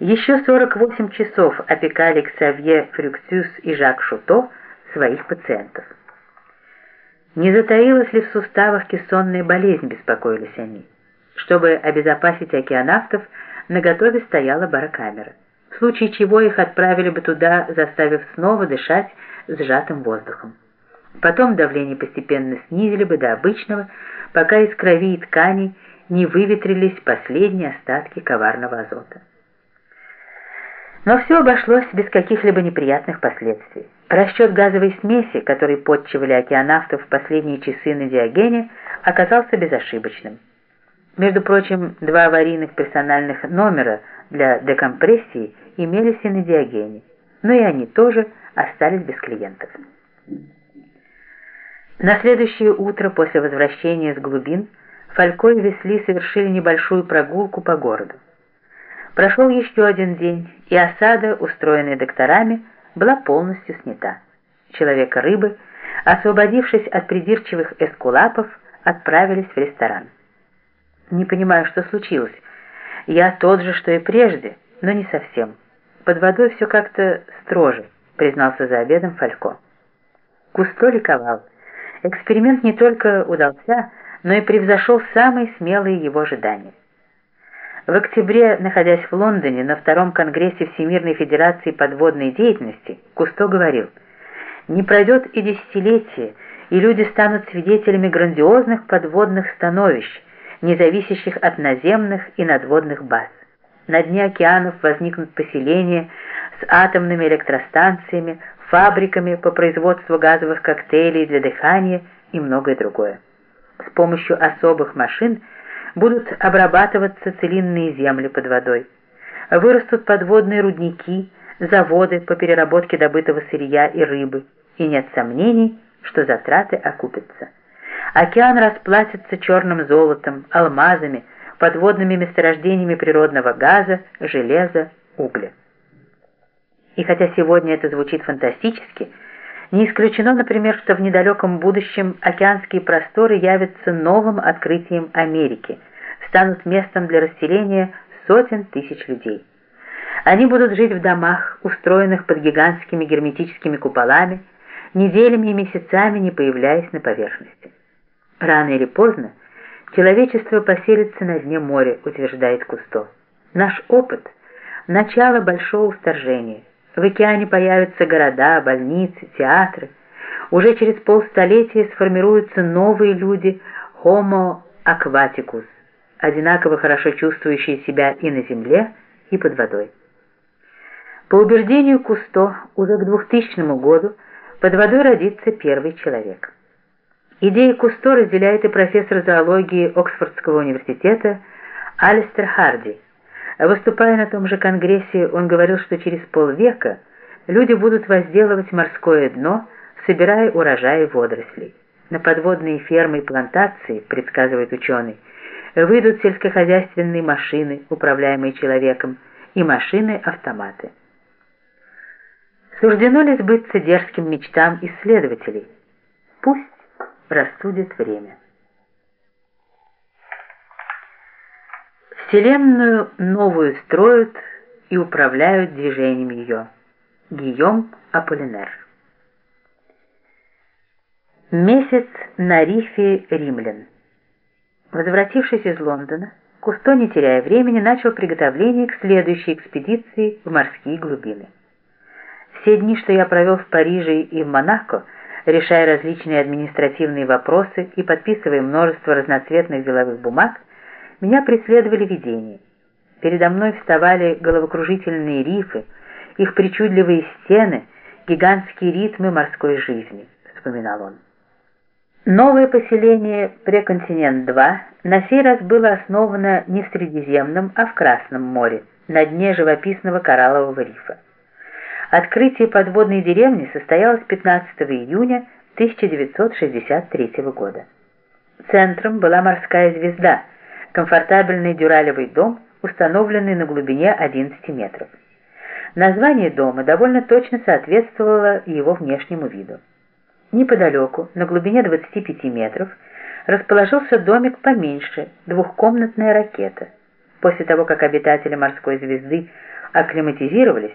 Еще 48 часов опекали Ксавье Фрюксюс и Жак Шуто своих пациентов. Не затаилась ли в суставах кессонная болезнь, беспокоились они. Чтобы обезопасить океанавтов, на готове стояла барокамера, в случае чего их отправили бы туда, заставив снова дышать сжатым воздухом. Потом давление постепенно снизили бы до обычного, пока из крови и тканей не выветрились последние остатки коварного азота. Но все обошлось без каких-либо неприятных последствий. Расчет газовой смеси, который подчивали океанавтов в последние часы на Диогене, оказался безошибочным. Между прочим, два аварийных персональных номера для декомпрессии имелись и на Диогене, но и они тоже остались без клиентов. На следующее утро после возвращения с глубин Фалько и Весли совершили небольшую прогулку по городу. Прошел еще один день, и осада, устроенная докторами, была полностью снята. Человека-рыбы, освободившись от придирчивых эскулапов, отправились в ресторан. Не понимаю, что случилось. Я тот же, что и прежде, но не совсем. Под водой все как-то строже, признался за обедом Фалько. Кусто ликовал. Эксперимент не только удался, но и превзошел самые смелые его ожидания. В октябре, находясь в Лондоне на втором конгрессе Всемирной Федерации подводной деятельности, Кусто говорил, «Не пройдет и десятилетие, и люди станут свидетелями грандиозных подводных становищ, не зависящих от наземных и надводных баз. На дне океанов возникнут поселения с атомными электростанциями, фабриками по производству газовых коктейлей для дыхания и многое другое. С помощью особых машин – будут обрабатываться целинные земли под водой. Вырастут подводные рудники, заводы по переработке добытого сырья и рыбы, и нет сомнений, что затраты окупятся. Океан расплатится черным золотом, алмазами, подводными месторождениями природного газа, железа, угля. И хотя сегодня это звучит фантастически, не исключено, например, что в недалеком будущем океанские просторы явятся новым открытием Америки, станут местом для расселения сотен тысяч людей. Они будут жить в домах, устроенных под гигантскими герметическими куполами, неделями и месяцами не появляясь на поверхности. Рано или поздно человечество поселится на дне моря, утверждает Кусто. Наш опыт – начало большого вторжения – в океане появятся города, больницы, театры. Уже через полстолетия сформируются новые люди Homo aquaticus, одинаково хорошо чувствующие себя и на земле, и под водой. По убеждению Кусто, уже к 2000 году под водой родится первый человек. Идеи Кусто разделяет и профессор зоологии Оксфордского университета Алистер Харди – Выступая на том же конгрессе, он говорил, что через полвека люди будут возделывать морское дно, собирая урожаи водорослей. На подводные фермы и плантации, предсказывает ученый, выйдут сельскохозяйственные машины, управляемые человеком, и машины-автоматы. Суждено ли сбыться дерзким мечтам исследователей? Пусть рассудит время. Вселенную новую строят и управляют движением ее. Гийом Аполлинер. Месяц на рифе римлян. Возвратившись из Лондона, Кусто, не теряя времени, начал приготовление к следующей экспедиции в морские глубины. Все дни, что я провел в Париже и в Монако, решая различные административные вопросы и подписывая множество разноцветных деловых бумаг, меня преследовали видения. Передо мной вставали головокружительные рифы, их причудливые стены, гигантские ритмы морской жизни, вспоминал он. Новое поселение Преконтинент-2 на сей раз было основано не в Средиземном, а в Красном море, на дне живописного кораллового рифа. Открытие подводной деревни состоялось 15 июня 1963 года. Центром была морская звезда – комфортабельный дюралевый дом, установленный на глубине 11 метров. Название дома довольно точно соответствовало его внешнему виду. Неподалеку, на глубине 25 метров, расположился домик поменьше, двухкомнатная ракета. После того, как обитатели морской звезды акклиматизировались,